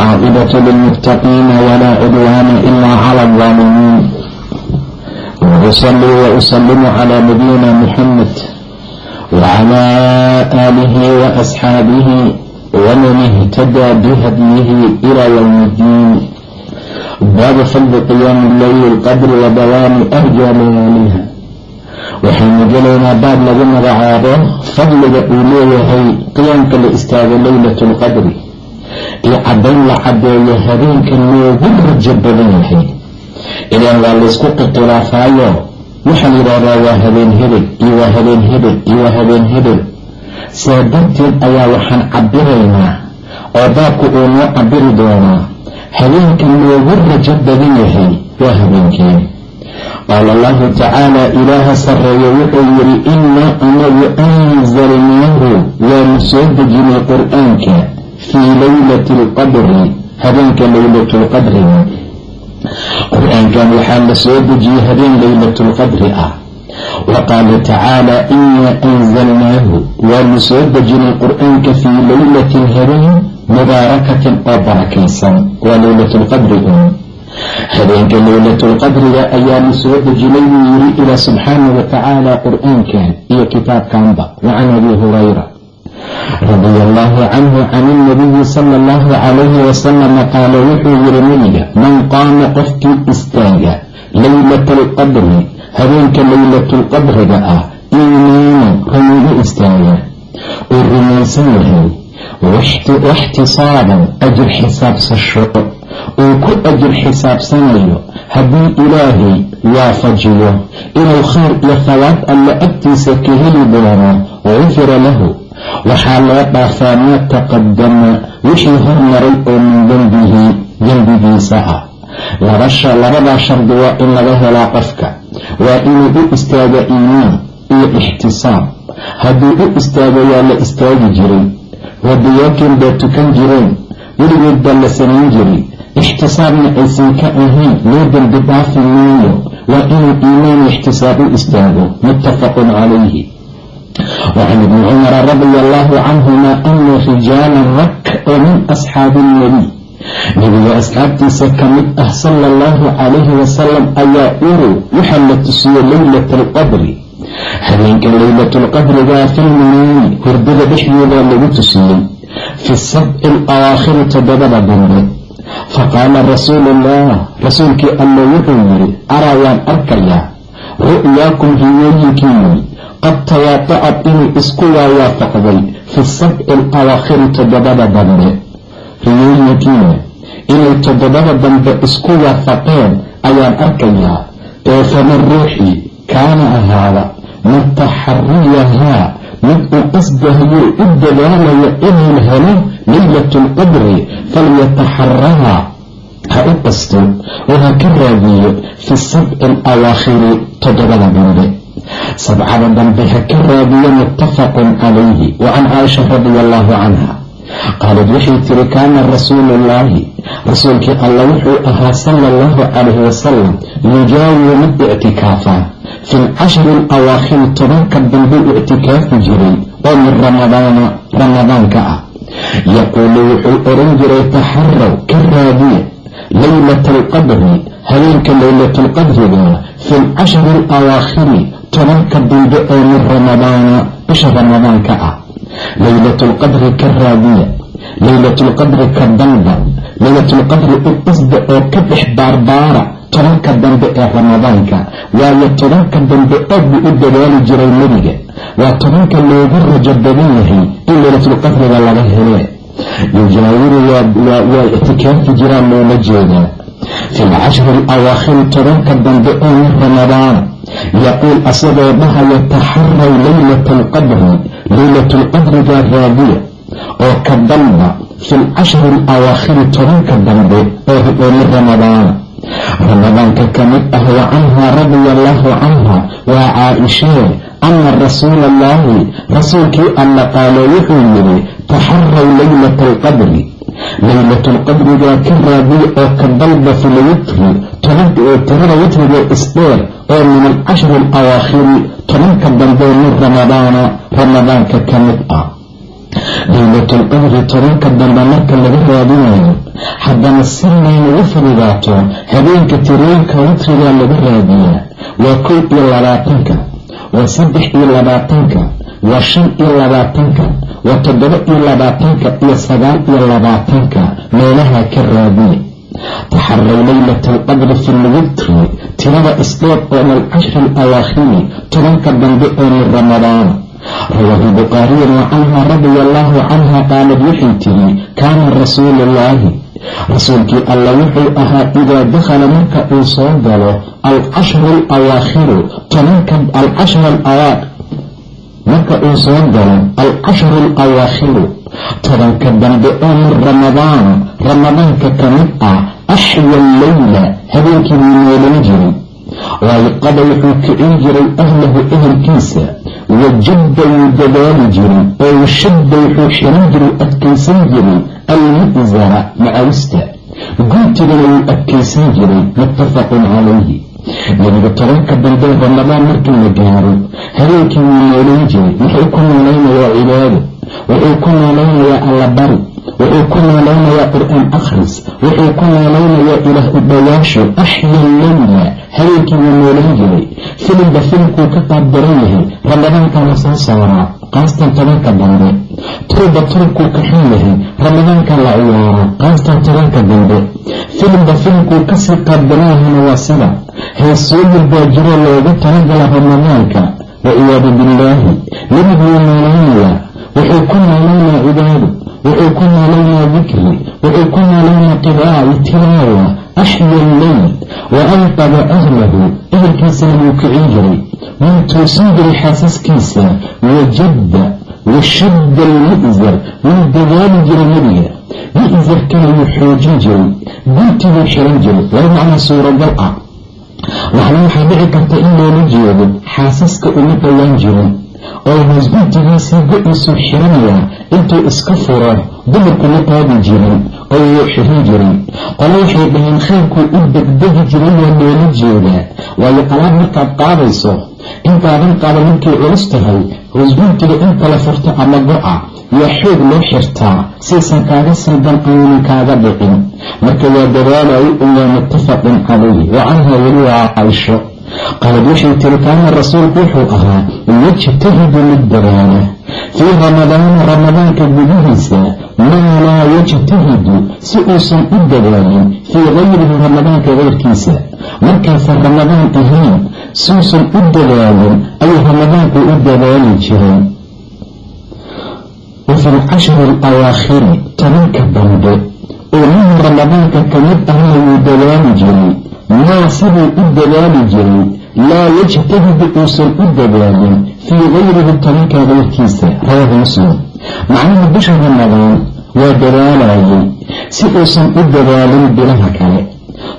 والعاقبة للمتقين ولا عدوان إلا على الظالمين وأصلي وأسلم على نبينا محمد وعلى آله وأصحابه ومن اهتدى بهديه إلى يوم الدين باب فضل قيام الليل القدر ودوام أرجى لياليها waxaynu gelaynaa baab lagu magacaabo fadliga uu leeyahay qiyaamka la istaago leylatu lqadri iyo caddayn la caddeeyo habeenka loogu rajo badan yahay. Ilaan waa laysku qiqilaafaayo waxaa la yidhaahdaa waa habeen hebel iyo waa habeen hebel iyo waa habeen hebel. Saa darteed ayaa waxaan cabiraynaa oo baabku uu noo cabiri doonaa habeenka loogu rajo badan yahay waa habeenkee qaala allahu tacaala ilaaha sarreeya wuxuu yidhi innaa anagu anzalnaahu waanu soo dejinay qur'aanka fii leylati alqadri habeenka leylatu lqadriga qur'aankan waxaa la soo dejiyey habeen leylatu lqadri ah wa qaala tacaala innaa anzalnaahu waanu soo dejinay qur'aanka fii leylatin habeen mubaarakatin oo barakaysan waa leylatu lqadriga habeenka leylatulqadriga ayaa la soo dejinay buu yiri ilaa subxaanah wa tacaala qur'aankan iyo kitaabkanba wa can abi hurayra radia allahu canhu can ilnabiyi sala allahu calayhi wasalama qaala wuxuu yiri nebiga man qaama qofkii istaaga leylata alqadri habeenka leylatulqadriga ah iimaanan rumigu istaaga uu rumaysan yahay waxtisaaban ajir xisaabsasho uu ku ajir xisaabsanayo haddii ilaahay waafajiyo inuu khayr iyo thawaab alla agtiisa ka heli doono gufira lahu waxaa loo dhaafaa maa taqadama wixii hormaray oo min dembihi dembigiisa ah. Labadaa shardi waa in laga helaa qofka. Waa inuu u istaago iimaan iyo ixtisaab. Hadduu u istaago waa la istaagi jiray. Wadiyaakin baa tukan jireen weligeed baa la samayn jiray. Ixtisaabna aysan ka ahayn. Loo dembi dhaafi maayo. Waa inuu iimaan ixtisaab u istaago. Muttafaqun calayhi wacan ibni cumara radia allahu canhuma ana rijaalan rag oo min asxaabi ilnabiy nebiga asxaabtiisa ka mid ah sala allahu calayhi wasalam ayaa uruu waxaa la tusiyey leylata alqadri habeenka leylatulqadrigaa filminaani hurdada dhexdeedaa lagu tusiyey fi sabci alawaakhiri toddobada dambe faqaala rasuulu ullah rasuulkii alla wuxuu yidhi araa waan arkayaa ru'yaakum riyooyinkiinni qad tawaata'ad inay isku waawaafaqday fi sabci alawaakhiri toddobada dambe. Riyooyinkiina inay toddobada dambe isku waafaqeen ayaan arkayaa ee faman ruuxii kaana ahaada mutaxariyahaa mid uu qasdahayo u dadaalayo inuu helo leylatu lqadri falyataxarahaa ha u qasto oo ha ka raadiyo fi sabci alawaakhiri toddobada dambe sabcada dambe ha ka raadiyo muttafaqun calayhi wa can caaisha radia allahu canha qaalad waxay tiri kaana rasuulu ullaahi rasuulkii alla wuxuu ahaa sala allahu calayhi wasalam yujaawiru mid ictikaafa fi lcashri alawaakhiri tobanka dambe ictikaafi jiray oo min ramadaana ramadaanka ah yaquulu wuxuu oran jiray taxaraw ka raadiya leylata alqadri habeenka leylatulqadriga fi lcashri alawaakhiri tobanka dambe oo min ramadaana bisha ramadaanka ah. Leylatulqadri ka raadiya leylatulqadri ka dalba leylatulqadri u qasda oo ka dhex baarbaara tobanka dambe ee ramadaanka. Waayo tobanka dambe aad buu u dadaali jiray nebiga. Waa tobanka loogu rajo badan yahay in leylatulqadriga laga hele yujaawiru waa ictikaafi jiraan loola jeedaa. Fi lcashri alawaakhiri tobanka dambe oo min ramadaan yaquul asagoo dhahaya taxaraw leylata alqadri leylatulqadriga raadiya oo ka dalba fi lcashri alawaakhiri tobanka dambe oo min ramadaana ramadaanka ka mid ah wa canhaa radia allaahu canha waa caa-ishee ana rasuula allaahi rasuulkii alla qaalo wuxuu yidhi taxaraw laylata alqadri laylatulqadrigaa ka raadiya oo ka dalba fi lwitri tobanka oo tirada witriga isdheer oo min alcashri alawaakhiri tobanka dambe min ramadaana ramadaanka ka mid ah. Laylatulqadri tobanka dambe marka laga raadinayo haddana si laynagu fududaato habeenka tirooyinka witrigaa laga raadiyaa waa kow iyo labaatanka waa saddex iyo labaatanka waa shan iyo labaatanka waa toddoba iyo labaatanka iyo sagaal iyo labaatanka meelaha ka raadiya taxaray laylata alqadri fi lwitri tirada isdheer oo min alcashri alawaakhiri tobanka dambe oo min ramadaana rawaahu bukhaariyan wa canha allaahu canha qaalad waxay tiri kaana rasuuluullaahi rasuulkii alla wuxuu ahaa idaa dakhala marka uu soo galo alcashru alawaakhiru tobanka alcashru alawaaq marka uu soo galo alcashru alawaakhiru tobanka dambe oo min ramadaana ramadaanka ka mid ah axya leyla habeenkii wuu noolan jiray waayqada wuxuu kicin jiray ahlahu ehelkiisa wajadda wuu dadaali jiray oo washadda wuxuu xiran jiray adkaysan jiray almu'zara macawista guntigana wuu adkaysan jiray muttafaqun calayhi nebiga tobanka dambe ramadaan markii la gaaro habeenkii wuu noolan jiray wuxuu ku noolaynayaa cibaado wuxuu ku noolaynayaa allabari wuxuu ku noolaynayaa qur'aan akhris wuxuu ku noolaynayaa ilaah u dhawaasho axya leyla habeenkii wuu noolan jiray filimba filimkuu ka qaab daran yahay ramadaankaa la soo saaraa qaastan tobanka dambe turba turubkuu ka xun yahay ramadaanka la ciyaaraa qaastan tobanka dambe filimba filimkuu ka sii yahayna waa sida heesooyin baa jiroo loogu talagala ramadaanka waciyaadu billaahi nebigu wuu noolaynayaa wuxuu ku noolaynayaa cibaado wuxuu ku noolaynayaa dikri wuxuu ku noolaynayaa qiraa'i tilaawa axya leyl wa anqada ahlahu. Ehelkiisana wuu kicin jiray wuu toosin jiray xaasaskiisa wajadda washadda almu'zar wuu dadaali jiray nebiga mu'zarkana wuu xoojin jiray guntiguu xiran jiray laba macnaa suuragal ah waxna waxaa dhici karta in loola jeedo xaasaska uma dhowaan jirin oo hoosguntigiisii go-iisuu xiranayaa intuu iska furo dumarkuma qaadi jirin oo wuu xirin jiray qole waxay dhaheen khayrkuu u degdegi jiray waa loola jeedaa waayo alaab markaad qaadayso intaadan qaada markay culus tahay hoosguntiga inta la furto ama go-a yaa xoog loo xirtaa saysan kaaga saldan aynan kaaga dhicin. Marka waa dadaalayo un waa muttafaqun calayh wa canha weli waa caaisho qaalad waxay tiri rasuulku wuxuu ahaa yajtahidu mid dadaala fii ramadaana ramadaanka gudihiisa maa laa yajtahidu si uusan u dadaalin fii gayrihi ramadaanka keyrkiisa markaysan ramadaan ahayn siuusan u dadaalin ayuu ramadaanku u dadaali jiray wa fi lcashri alawaakhiri tobanka dambe oo minhu ramadaanka ka mid ahna wuu dadaali jiray maa siduu u dadaali jiray laa yajtahidu uusan u dadaalin fii gayrihi tobanka keyrkiisa rawaahu muslim. Macnaha bisha ramadaan waa dadaalayay si uusan u dadaalin bilaha kale.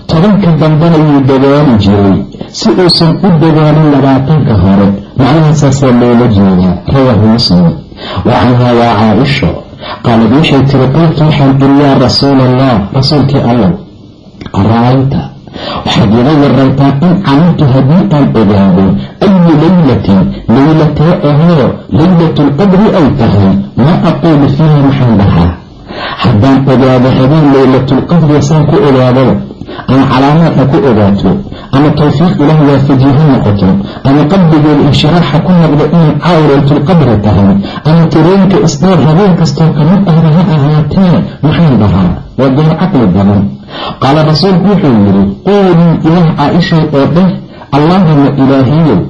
Tobanka dambena wuu dadaali jiray si uusan u dadaalin labaatanka hore. Macnaha saasaa loola jeedaa rawaahu muslim. Wa canhaa waa caaisho qaalad waxay tiri qultu waxaan iri yaa rasuula allah rasuulkii allow ara-ayta waxaad iga warantaa in calimtu haddii aan ogaado ayu laylatin laylatee ahoo laylatulqadri ay tahay ma aquulu fiiha maxaan dhahaa haddaan ogaado habeen laylatulqadri saan ku ogaadaba ama calaamaadha ku ogaato ama tawfiiq ilaah waafajiye ha noqoto ama qalbigeeda inshiraaxa ku noqdo inay caaw laylatulqadri tahay ama tirooyinka isdheer habeen kastoo ka mid ahba ha ahaatee maxaan dhahaa waa goor caqli badan. Qaala rasuulku wuxuu yidhi quulii ilaah caaishay oo dheh allaahuma ilaahiyow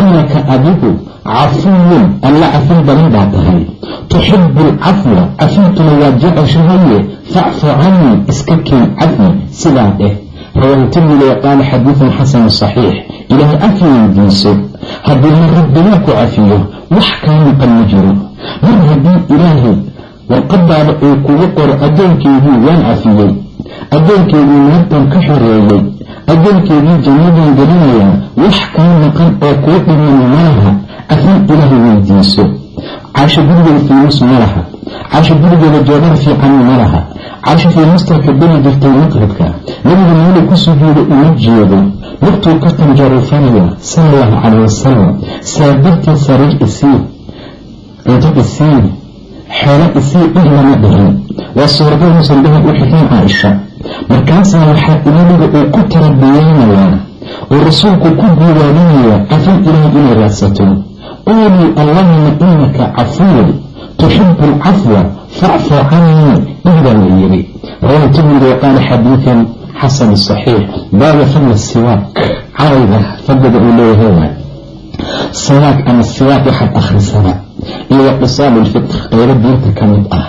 inaka adigu cafuwun alla cafin badan baa tahay tuxibu alcafwa cafintuna waad jeceshahaye facfu canii iska keen cafi sidaa dheh wa qaala xadiidun xasanu saxiix ilaahay cafi weydiiso haddii mar rabbigaa ku cafiyo wax kaa maqan ma jiro mar haddii ilaahay warqadaada uu kugu qoro addoonkeygii waan cafiyey addoonkeygii naartan ka xoreeyey addoonkeygii jannadan gelinayaa wax kaa maqan oo kuu dhiman malaha afin ilaahay weydiiso caasho gurigeeda fiimus malaha caasho gurigeeda joodan fiican malaha caasho fiimustaa ka beli jirtay maqribka nabigu meelu ku sujuuda uma jeedo lugtuu ka tanjaruufanaya sala allahu calayh wasalam saa darteed sariir isii cunto isii xoolo isii dhih lama dhihin waa suurada musan dhahab u xikeen caaisha markaasaa waxaa nabiga uu ku tarabiyeynayaa oo rasuulku ku guubaaninayaa cafin ilaah inay raadsato. Quulii allahuma inaka cafuwun tuxibu alcafwa facfu canii dhihbaa la yidhi. Rawahu tirmidi waqaala xadiidan xasan saxiix baaba fadla siwaak carayga fadliga uu leeyahay. Waay siwaak ama siwaak waxaad akhrisada iyo waqisaal lfitr qaybo diinta ka mid ah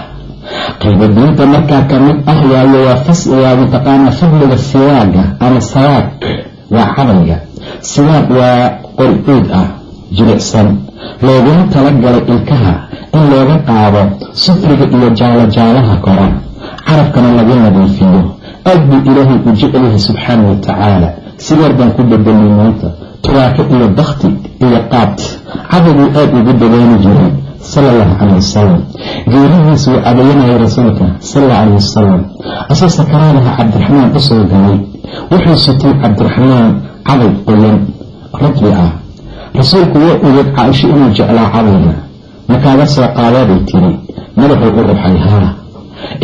qaybo diinta markaa ka mid ah waayo waa mataqaanaa fadliga siwaaga ama sawaak waa cadayga siwaak waa qor-uud ah jilicsan. Looguna talagalay ilkaha in looga qaado sufriga iyo jaalo-jaalaha kora carabkana laga nadiifiyo. Aad buu ilaahay u jecelyahay subxaana wa tacaala. Sideer baan ku bedelnay maanta. Turaako iyo bakti iyo qaad cadabuu aad ugu dadaali jiray sala allahu caleyh wasalam geerihiisa uu cadayanayay rasuulka sala alla caleyh wasalam asoo sakaraadaha cabdiraxmaan u soo galay. Wuxuu sitay cabdiraxmaan caday qoyan radbi ah. Rasuulku waa ogeed caaisho inuu jeclaa cadayga. Makaaga soo qaadaabay tiri madaxuu u ruxay haa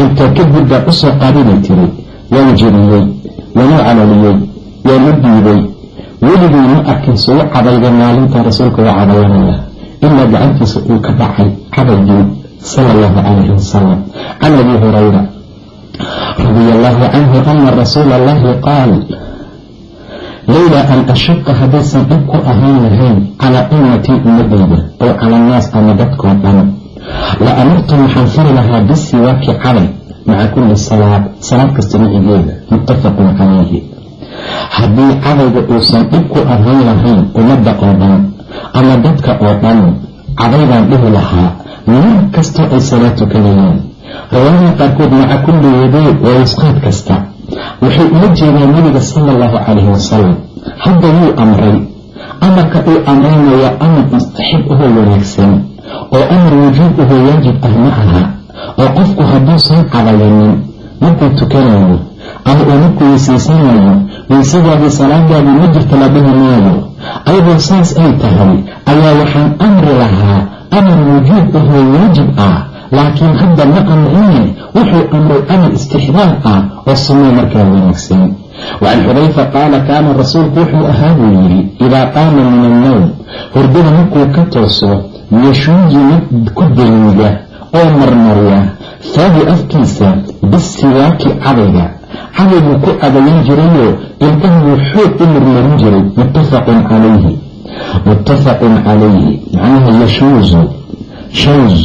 intaa kadib baa u soo qaadaybay tiri waana jebiyey waana calaliyey waana diiday weligii ma arkin sugu cadayga maalinta rasuulka waa cadayanaya ilaa gacantiisa uu ka dhacay cadaygii sala allahu calayhi wasalam can abi hurayra radia allahu canhu ana rasuula allahi qaal lowlaa an ashuqa haddaysan dhib ku ahaan lahayn calaa ummatii ummadayda oo cala annaas ama dadkoo dhan la amartum waxaan fari lahaa bisiwaaki caday maca kulli salaad salaad kasta micigeeda muttafaqun calayhi haddii cadayga uusan dhib ku ahaan lahayn ummadda oo dhan ama dadka oo dhan cadaybaan dhihi lahaa mar kastoo ay salaad tukanayaan riwaayada qaarkood maca kulli wadeed waa isqaad kasta. Waxay ula jeedaan nabiga sala allahu calayhi wasalam hadda wuu amray. Amarka uu amraynaya amar mustaxib ahoo wanaagsan oo amar wujuub ahoo waajib ah ma aha oo qofku hadduusan cadayanin markuu tukanayo ama uu markuu weysaysanayo weysadaadii salaadaadii ma jirta la dhihi maayo ayadoo saas ay tahay ayaa waxaan amri lahaa amar wujuub ahoo waajib ah laakiin hadda ma amrine wuxuu amray amar istixbaab ah oo sunnaa markaa wanaagsan. Wacan xudayfa qaala kaana rasuulku wuxuu ahaa buu yidhi idaa qaama min annowm hurdada markuu ka tooso yashuuji mid ku daliiga oo marmarya faahi afkiisa bisiwaaki cadayga cadayguu ku cadayan jirayoo ilkahuu xoog u marmarin jiray muttafaqun calayhi. Muttafaqun calayhi macnaha yashuuzu shawz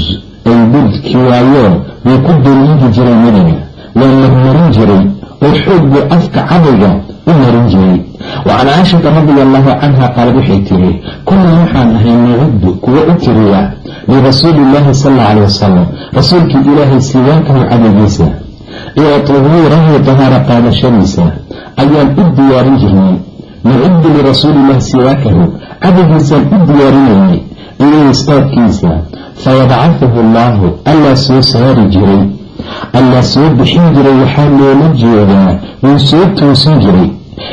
ay budki waayoo wuu ku daliigi jiray nabiga waa marmarin jiray oo xoog buu afka cadayga u marin jiray. Wa caashata radia allahu canha qaalad waxay tiri kunaa waxaan ahay nacuddu kuwa u tiriya lirasuuli illaahi sal alla calay wasalam rasuulkii ilaahay siwaankahu cadaygiisa iyo tahuurahu tahaara qaadashadiisa ayaan u diyaarin jirnay nacuddu lirasuuliillahi siwaakahu cadaygiisaan u diyaarinaynay iyo istaadkiisa fayabcahuhu allaahu allaa soo saari jiray allaa soo bixin jiray waxaa loola jeedaa wuu soo toosin jiray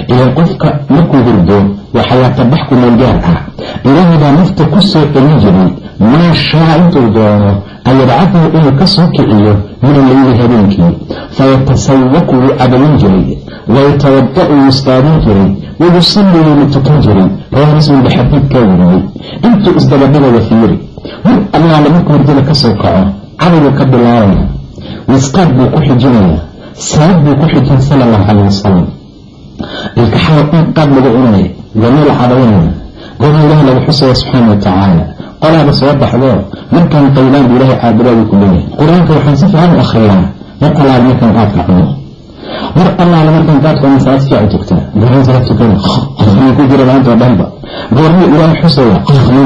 ilan qofka markuu hurdo waxayaatabax ku meel gaar ah. Ilaahay baa nafta ku soo celin jiray. Maa shaa intuu doono an yabcahuhu inuu ka soo kiciyo min alleyli habeenkii. Fayatasawaku wuu cadayin jiray. Wayatawada'u wuu istaadin jiray. Wayusalli wuuna tukan jiray. Rawaa muslim ba xadiidkaa wariyey. Intuu isdabadhigaya fiiri. Mar allaala markuu hurdada ka soo kaco cadayuu ka bilaabaya. Wisqaad buu ku xijinaya. Salaad buu ku xijin sala allahu calayh wasalam ilkaxada in qaad lagu cunaya goormee la cadaynaya goorma ilaah lagu xusaya subxaana wa tacaala qolaaba soo baxdoo markaan qaylaan bu ilaahay caabudaadu ku leeyahay qur'aanka waxaan si fiican u akhriyaa mar allaala markaan qaadka cuno mar allaala markan qaadkoona salaad fiican tugtaa goorma salaad tukana ku jira maantao dhanba goorma ilaahay xusaya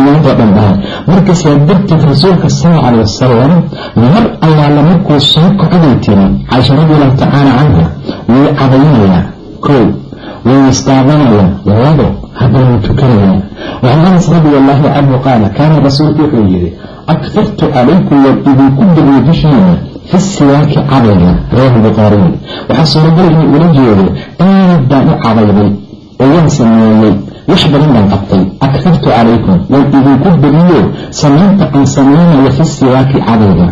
maantao dhan dhahay markasaa darteed rasuulka sala calay wasalam mar allaala markuu soo kocday tiri caisha radiallahu tacaala canha wuu cadaynayaa kow wuu istaabanaya labo haddana wuu tukanayaa wacan anas radi allahu canhu qaala kaana rasuulku wuxuu yidhi aktartu calaykum waan idinku dariyo dushiina fi siwaaki cadayga rawaahu bukhaariy waxaa suuragal inuu ula jeedo aad baan u cadayday oo waan sameeyey wax badan baan qabtay aktartu calaykum waan idinku dariyo samaynta aan samaynayo fi siwaaki cadayga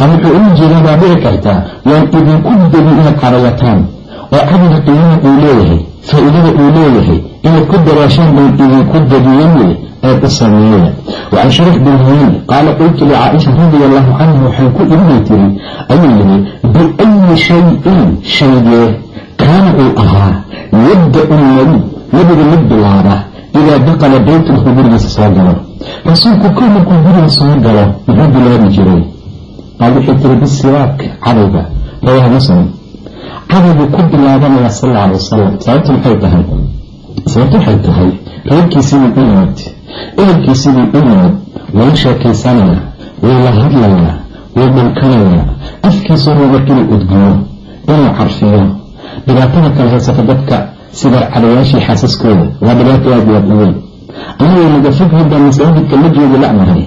ama wuxuu ula jeedaa baa dhici kartaa waan idinku dariyo inaad cadayataan oo cadayga qiimaha uu leeyahay faa-iidada uu leeyahay inaad ku daraashaan baan idinku dariyeye aad u sameeya wacan sharax bin qaala qultu licaaisha radia allahu canha waxaan ku ibnay tiri ayuu yihi biayi shayin shaygee kaana uu ahaa yabda-u nabi nabiga mid bilaaba idaa dakala baytahu gurigiisa soo galo. Rasuulku kow markuu guriga soo galo muxuu bilaabi jiray. Qaal waxay tiri bisiwaak cadayga rawaahu muslim cadaygu ku bilaabanaya sal alla alay wasalam sababtu maxay tahay? Sababtu waxay tahay? Reerkiisibuu u yimid. Ehelkiisibuu u yimid. Wala sheekaysanaya wuu la hadlayaa wuu dhunkanayaa afkiisu raba inuu udgiyo inuu carfiyo. Dhibaatada kale haysata dadka sida cadayaashii xaasaskooda waa dhibaato aad aad u weyn. Anagoo naga fog haddaan masaajidka la joogi lacnahay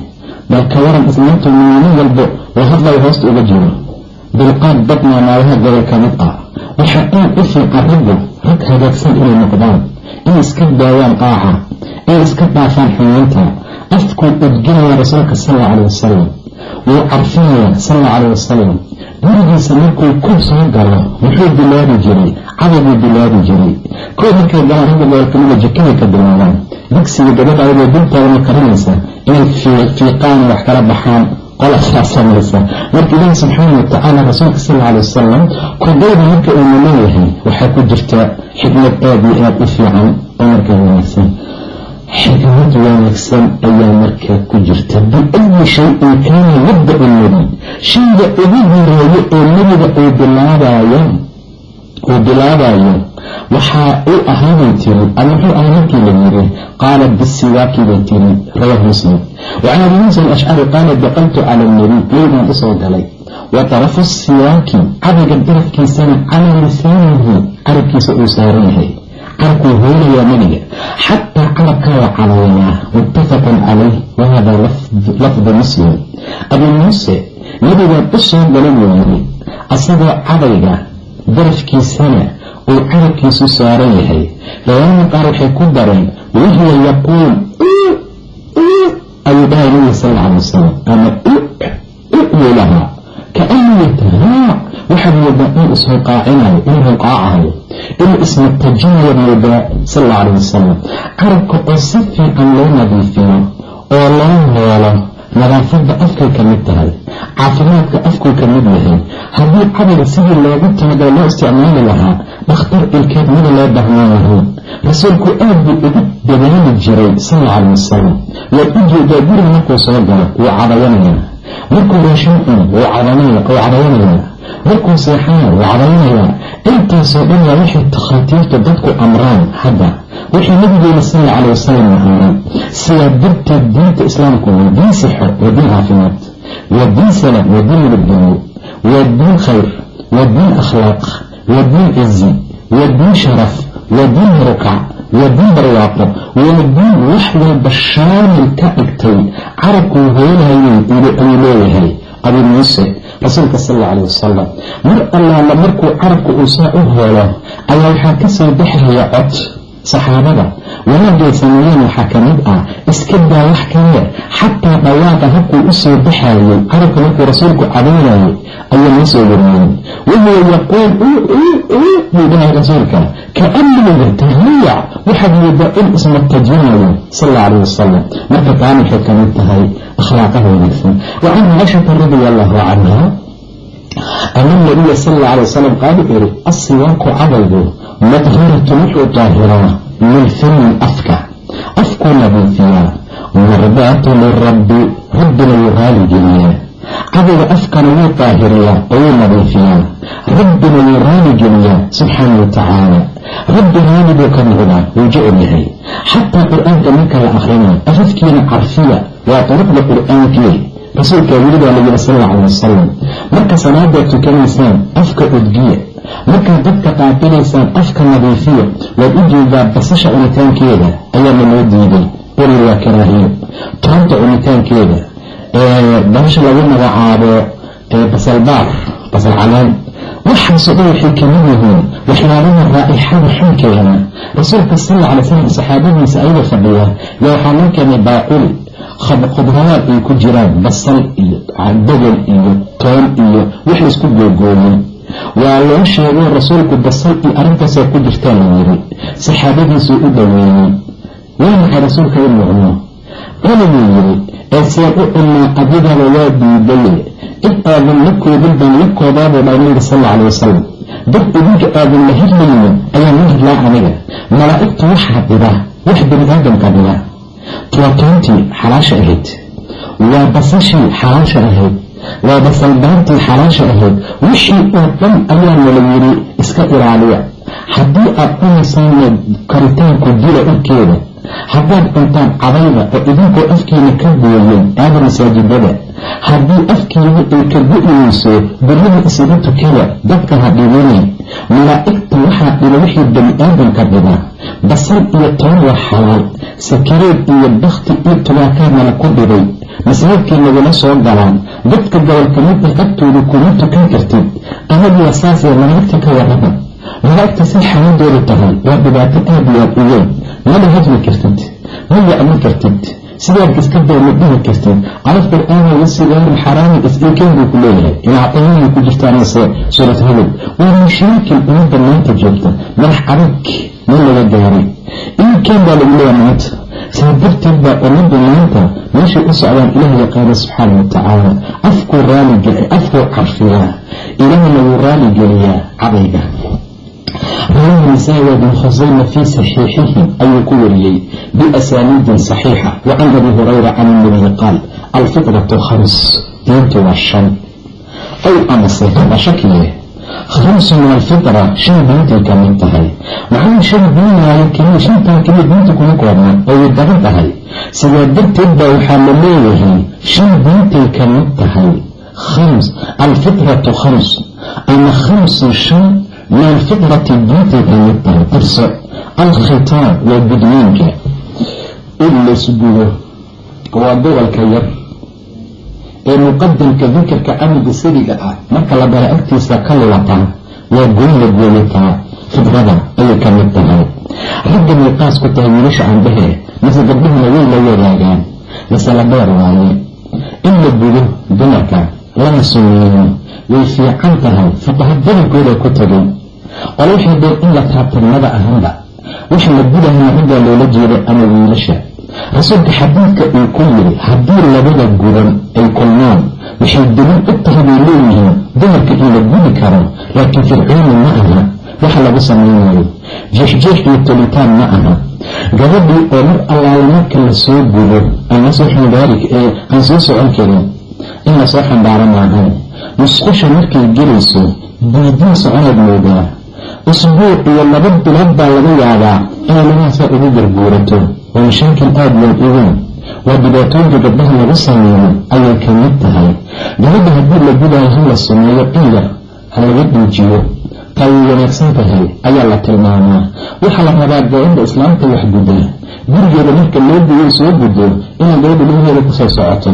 bal ka waran islaamtu walbo la hadlayo hoosta uga jiro dulqaad badnaa naagaha gobol ka mid ah. Waxaa aad u fiican raggu rag hagaagsan inay noqdaan inay iska daayaan qaaca inay iska dhaafaan xumaynta afkuu udginaya rasuulka sal alla wasalam wuu carfinayaa sal alla calay wasalam gurigiisa markuu ku soo galo muxuu bilaabi jiray cadabuu bilaabi jiray. Kow markay galaan ragga gobolkamida jikaday ka bilaabaan digsiga gabadha ayadoo dultaadana karinaysa inay fiiqaan wax kala baxaan qolasaa samaysa marka ilaahi subxaana watacaala rasuulka sal alay wasalam kordayda marka uuna leeyahay waxaa ku jirta xikmad aada iyo aada u fiican oo markaa wanaagsan. Xikmad wanaagsan ayaa markaa ku jirta. Biayi shay-in kaana yabda-u nabi shayga ugu horeeyo ee nebiga uu bilaabayo uu bilaabayo. Waxaa uu ahaabay tiri ama muxuu ahaa markii la yiri qaala bisiwaaki bay tiri rawaahu muslim. Wacan abi muusa alashcari qaala daqaltu cala alnabiy nabigaan u soo galay. Wa tarafu siwaaki cadaga darafkiisana calaa lisaanihi carabkiisa uu saaran yahay. Carabkuu hoolayaa nebiga xataa carabkaa waa cadayayaa muttafaqun calayh wahada lafdu muslim. Abi muuse nebigaan u soo galay buu yiri asagoo cadayga darafkiisana uu carabkiisu saaran yahay. Riwaayada qaar waxay ku dareen wahuwa yaquul ayuu dhahay nabiga sal alla alay wasalam ama buu lahaa. Kaanuu yatahaa waxaad moodaa inuu ishuqaacinayo inuu huqaacayo inuu ismatajinayo moodaa sal alla alay wasalam carabka oo si fiican loo nadiifiyo oo loo noolo nadaafadda afkay ka mid tahay caafimaadka afkuu ka mid yahay. Haddii cadayga sidii loogu talagalo loo isticmaali lahaa dhakhtar ilkeed mida loo bahnaan lahayn rasuulku aad buu ugu dadaali jiray sal alla calay wasalam waad u jeedaa guriga markuu soo galo wuu cadayanayaa markuu raashin cuno wuu cadayanayaa markuu seexana wuu cadayanayaa intaasoo dhan waa waxay takhaatiirta dadku amraan hadda. Wixii nabigeena sal alla calay wasalam amray sidaa darteed diinta islaamku waa diin sixo waa diin caafimaad. Waa diin salaam waa diin nabadgelyo. Waa diin khayr waa diin akhlaaq waa diin cizi waa diin sharaf waa diin harukac waa diin barwaaqo. Waa diin wax walba shaamil ka dhigtay. Carabkuu hoolahayay ayuu leeyahay abi muuse rasuulka sal alla calay wasalam mar allaala markuu carabka uu saa u hoolo ayaa waxaa ka soo baxaya cod saxaabada. Wanaagay sameeyeen waxaa ka mid ah iska daa wax kale. Xataa dhawaaqa habkuu u soo baxayay carabka markuu rasuulku cadaynayay ayaa noo soo wariyeen wahuwa yaquul buu dhahay rasuulka kaanuu yatahayac waxaad moodaa in ismatajinayo sal alla wasalam marka taan waxay ka mid tahay akhlaaqada wanaagsan wa can caishata radia allahu canha ana nabiya sal alla alay wasalam qaal wuxuu yihi asiwaaku cadaygu madhiratun wuxuu daahiraa min famin afka afkuu nadiifiyaa mardaatu lirabbi rabbina wuu raaligeliyaa cadayga afkana wuu daahiriyaa oo wuu nadiifiyaa rabbina wuu raali geliyaa subxaana wa tacaala rabbi raali buu ka noqdaa wuu jecel yahay xataa qur'aanka marka la akrinayo afafkiina carfiya waa duruqda qur'aankii rasuulkaa weligaa la yiri sal alla calay wasalam marka salaadaad tukanaysaan afka udgiya markaad dadka qaabinaysaan afka nadiifiya waad u jeedaa basasha cunitaankeeda ayaa lanoo diiday weli waa karaahiyo toonta cunitaankeeda basasha lagu magacaabo basalbaar basal calaan waxaasoo dhan waxay ka mid yihiin waxyaabaha raa'ixada xunkeena rasuulka sal alla alay slam saxaabadiisa ayaga fadhiya yaa waxaa loo keenay baaquli khudradaad ay ku jiraan basal iyo dogol iyo toon iyo wax laysku googooyay waa loo sheegay rasuulku basal iyo arrintaasaa ku jirtaa la yiri saxaabadiisuu u dhoweeyey. Waa maxay rasuulka in mucno culiguu yiri ee seen u cunnaa adigaba waa diidaye. Cid aadan la koodin baan la koodaabuu dhaa nabiga sal alla alay wasalam dad idinka aadan la hadlaynin ayaan la hadlaa aniga. Malaa'igtu waxaa dhida wax bani aadamka dhida waa xalaasha ahayd. Waa basashii xalaasha ahayd. Waa basalbaantii xalaasha ahayd. Wixii oo dhan ayaa nala yiri iska ilaaliya. Haddii aad cunaysaana koritaanku dila urkeeda haddaad cuntaan cadayda oo idinkoo afkiina ka gooyen aada masaajidada haddii afkiina ay ka go-yeyso birada isaga tukada dadka ha dhibine malaa'igta waxaa dhiba wixii bani aadamka dhiba basal iyo toon waa xalaal sakareed iyo bakti iyo tubaakaadnala ku dhibay masaajidkay nagula soo galaan dadka gobolka mid ah agtooda kuma tukan kartid. Anaguwa saasee malaa'igta ka warraba malaa'igta si xaaladoodu tahay waa dhibaato aad iyo aad u weyn. Mala hadli kartid ma yacni kartid sidaad iska dayma dhihi kartid. Calaf qur'aana wasigaarin xaraami is-inkeen buu ku leeyahay. Inactayanay ku jirtaanse suurat hadab waa mushrikin ummadda maanta joogta madax adag ma laga gaaray. Inkeen baa lagu leeyahay maanta. Saa darteed baa ummadda maanta meeshay u socdaan ilaah yaqaana subxaana wa tacaala afkuu raaligel afkuu carfiyaa. Ilaahna wuu raaligeliyaa cadayga rawahu nasaa-i khusayma fii saxiixihi ayuu ku wariyey biasaaniidin saxiixa. Wa can abi hurayra can inabiyi qaal alfitratu khams diintu waa shan. Ow amase waa shakiye khamsun waa alfitra shan diintay ka mid tahay. Maxaa shan diinaayo keliya shantan keliya diinta kuma koobna oo way daran tahay. Sidaa darteed baa waxaa la leeyahay shan diintay ka mid tahay. Khams alfitratu khams ama khamsun shan min alfitrati diintay ka mid tahay dirso alkhitaab waa gudniinka in laysgudo waa gobolka yar ee muqadamka dikirka amiga sariga ah. Marka la bara agtiisa ka lulataa waa goyn la gooyataa fidrada ayay ka mid tahay. Ragga miiqaas ku tahay wiilasha ambahee mise gabdhahuna way la wadaagaan. Masala dheer waaye. In la gudo dumarka lana sumeeyo way fiican tahay. Fuqaha badankooda ku tagay qole waxay deen in la taabtirnada ahanba waxa la gudahana raggaa loola jeedo ama wiilasha. Rasuulka xadiidka uu ku yiri haddii labada gudan ay kulmaan waxay daliil u tahay bay leeyihiin dumarka in la gudi karo laakiin fircooni ma aha waxa lagu samaynayo jeexjeex iyo tolitaan ma aha. Gabadhii oo mar allaala marka la soo gudo aan la soo xambaari ee aan soo socon karin in la soo xambaaro maahan. Musqusha markay gelayso diidiin soconaad moodaa usbuuc iyo laba bilood baa laga yaabaa inay labahaasaa ugu garguurato. Waa mashaakil aada weyn u weyn waa dhibaatooyinka gabdhaha lagu sameeyo ayay ka mid tahay. Gabadha haddii la gudaayo ha la sameeyo in yar ha laga dhuujiyo taa way wanaagsan tahay ayaa la tilmaamaa. Waxaa la rabaa gabadha islaamta wax gudaa gurigeeda marka loo guyo soo gudo inay gabadha lugaheeda ku soo socoto.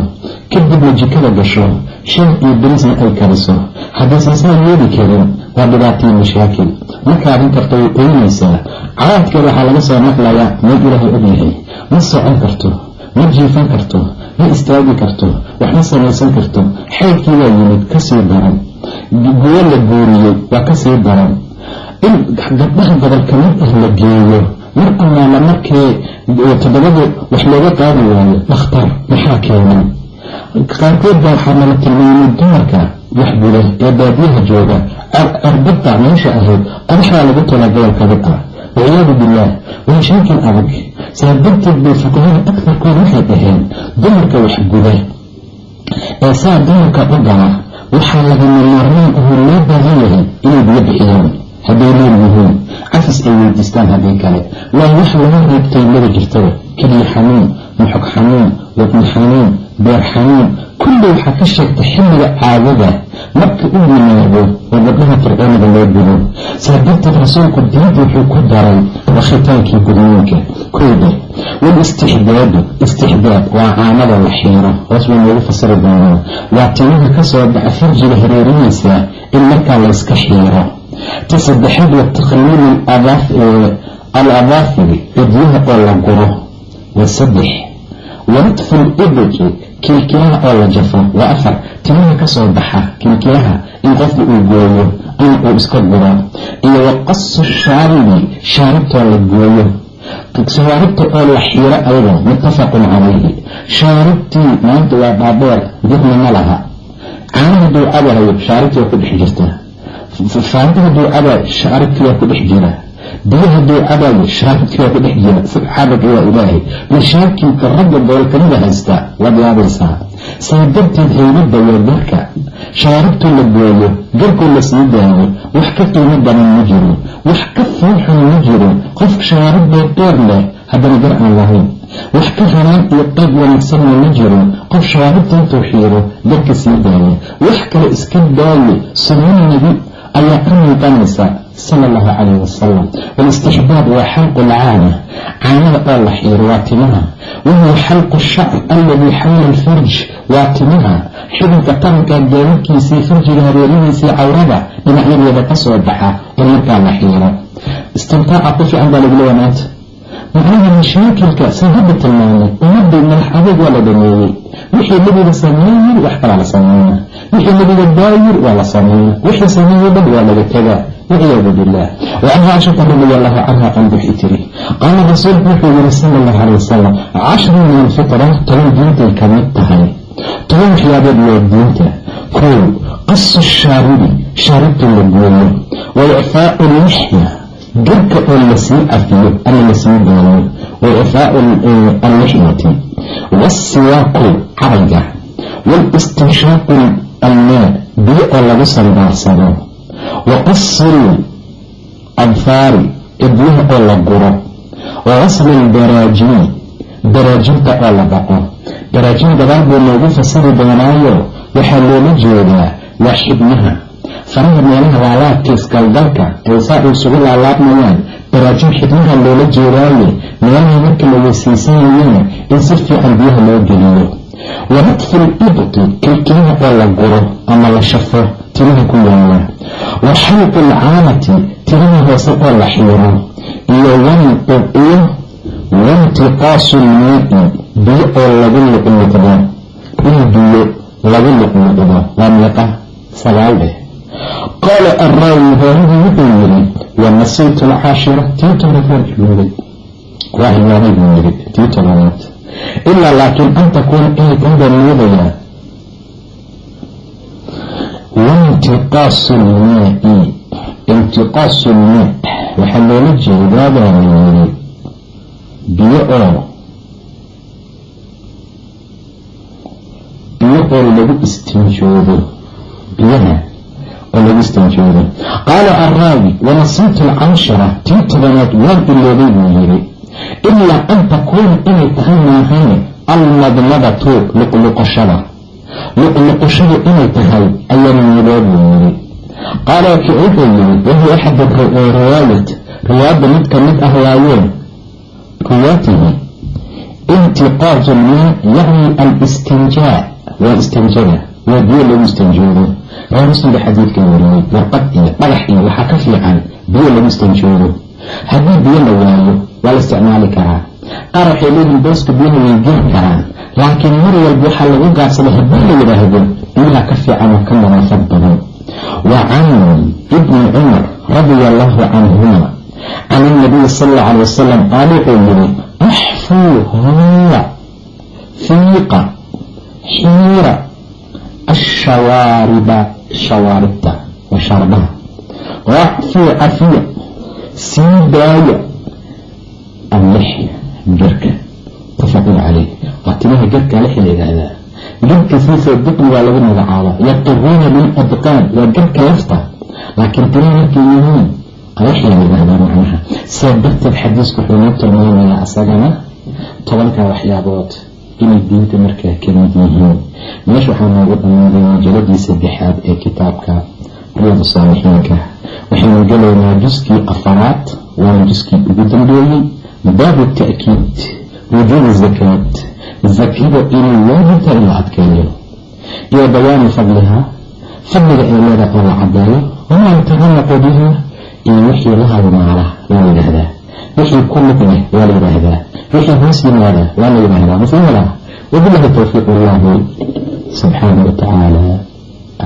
Kadibna jikada gasho shan iyo berisna ay kariso. Haddaysan saa yeeli karin waa dhibaataiyo mashaakil ma kaarin karto way oynaysaa caraadkeeda waxaa laga soo maqlayaa meel ilaahay ogyahay ma socon karto ma jiifan karto ma istaagi karto wax ma samaysan karto. Xeydkii waa yimid ka sii daran. Guwo la guuriyey waa ka sii daran. In gabdhaha gobolka mid ah la geeyo mar allaala markee toddobadu wax looga qaadi waayo dhakhtar maxaa keenay? Qaarkood baa waxaa nala tilmaamay dumarka wax guda ee baadiyaha jooga arbadda meesha ahayd qodaxdaa lagu tolaa gobolka ah. Waciyaadu billaah waa shaakil adag. Saa darteed bay fuqahada agtarkooda waxay dhaheen dumarka wax guda. Ee saa dumarka u gala waxaa lagama maarmaan aho loo baahan yahay inay hadday leer yihiin cafis ay weydiistaan haddii kale. Waa wax laga reebtay maba jirtada keliya xanuun muxog xanuun wadni xanuun beer xanuun kulli waxaa ka sheegta xilliga caadada. Marka u yimaado oo gabdhaha fircooniga loo gudo saa darteed rasuulku diinta wuxuu ku daray wakhitaankii gudniinka. Kooda walistixdaadu istixdaad waa caanada la xiiro hoos bay noogu fasiri doonaa. Waa timaha ka soo baxa farjiga hareerihiisa in markaa layska xiiro ta saddexaad wa takhliili al adaafiri cidyaha oo la guro waa saddex wanatfu libiji kilkilaha oo la jafo. Waa afar timaha ka soo baxa kilkilaha in qofka uu gooyo ama uu iska guro iyo waqasu shaaribi shaaribtoo la gooyo. Shaaribta oo la xiiro ayada muttafaqun calayhi. Shaaribtii maanta waa dhaadheer dirna ma laha. Caana hadduu cabahayo shaaribtii waa ku dhex jirtaa faanta hadduu cabaayo shaaribtii waa ku dhex jira cabaayo shaaribtii waa ku dhex jira subxaanaka yaa ilaahay mashaakilka ragga gobolkamida haystaa waad yaabaysaa saa darteed haybadda waa garka shaaribtuu la gooyo garkoo la sii daayo wax ka qiimo badan ma jiro wax ka fiixun ma jiro qof shaarib beedheer leh haddana gar aan lahayn wax ka ranaan iyo qayb wanaagsanna ma jiro qof shaaribta intuu xiiro garka sii daaya wax kale iska daaye sunan nebi ayaa ka muuqanaysa sala allahu calayh wasalam walistixbaab waa xalqu lcaana caanada oo la xiiro waa timaha. Wahuwa xalqu shacr alladii xawla alfarj waa timaha. Xidinka taranka gaawinkiisii farjiga hareerihiisii cawrada dhinacyadeeda ka soo baxa in markaa la xiiro. Istimtaaca ku fiican baa lagula wanaanta macnaha mashaakilka san tilmaamay ummadday madax adeeg waa la dhameeyey wixii nebiga sameeyey wax kalaa la sameeyna wixii nebiga daayir waa la sameeyna wixii sameeyey dhan waa laga tegaa walciyaadu bilah wacan caaishata radi allahu canha qal waxay tiri qaala rasuulku wuxuu yiri sala allahu calay wasalam cashru min alfitra toban diintay ka mid tahay toban waxyaabood waa diinta kow qasu shaaribi shaaribta la gooyo wa icfaau lixya garka oo la sii cafiyo ama la sii daayo wa icfaau allixyati waasiwaaku carayga walistinshaaqu almaa biyo oo lagu sandaarsado wa qasri adfaari cidyaha oo la guro wa qasli albaraajini baraajinta oo la dhaqo baraajin gadaal buu noogu fasiri doonaayo waxaa loola jeedaa waa xibnaha faraha meelaha laalaabkiis galgalka ay saa isugu laalaabmayaan baraajin xibnaha loola jeedaaye meelaha marka la weysiisanayana in si fiican biyaha loo geliyo wa natfu libti kilkilaha oo la guro ama la shafo timaha ku yaalla wa xalqu alcaanati timaha hoose oo la xiiro. Iyo iyo waintiqaasu lmaai biyo oo lagu luqluqdo in biyo lagu luqluqdo waa meeqa sagaal dheh qaala araawi hoorihii wuxuu yidhi wanasiitu alcaashira tii tobnaad waan ilooday waa hilmaamay buu yidhi tii tobanaad ilaa laakiin an takuuna inay tan baan waintiqaasu lmaai intiqaasu lmaa waxaa loola jeedaa baa la yidhi biyo oo biyo oo lagu istinjoodo biyaha oo lagu istinjoodo qaala araawi wanasiitu alcashara tii tobanaad waan iloobay buu yidhi ilaa an takuuna inay tahay maahane almadmadatu luqluqashada luqluqashadu inay tahay ayaan midoo buu yidhi qaala wuxuu yidhi wahuwa axad riwaayat riwaayadda mid ka mid ah waayeen. Riwaatihi intiqaaju lmaa yacni alistinjaa waa istinjada waa biyo lagu istinjoodo. Raa muslimka xadiidka wariyey warqad iyo dhagax iyo waxaa ka fiican biyo lagu istinjoodo. Haddii biyo la waayo waa la isticmaali karaa. Qaar waxay leeyihiin booska biyaha way geli karaan laakiin mar walba waxaa lagu gaabsada haddii la yidhaahdo biyaha ka fiican oo ka nadaafad badan. Wa can ibni cumar radia allahu canhuma can ilnabiyi sal alla alay wasalam qaal wuxuu yidhi axfuu hooya fiiqa xiira ashawaariba shawaaribta waa shaarbaha waxfuu cafiya sii daaya caleyh waa timaha garka lixya la yidhaahdaa garka siisa dukni waa lagu magacaaba yaqiruuna biladqaan waa garka lafta. Laakiin timaha markay yihiin waxay yidhaahdaa macnaha. Saa darteed xadiisku wuxuu noo tilmaamayaa asagana tobanka waxyaabood inay diinta markaa ka mid yihiin. Meesha waxaa noogu dhammaaday majaladii saddexaad ee kitaabka riyadu saalixiinka. Waxaynu gelaynaa juskii afaraad waana juskii ugu dambeeyey. Baabu ta'kiid wujuubi zakaat zakada inay waajibta in la adkeeyo. Iyo bayaani fadliha fadliga ay leedahay oo la cadeeyo wamaa yatacallaqu biha iyo wixii la halmaala waa la yidhaahdaa. Wixii ku lug leh waa la yidhaahdaa. Wixii hoos yimaada waa la yidhaahdaa. Mafhumada wabilahi towfiiq wallahu subxaanahu watacaala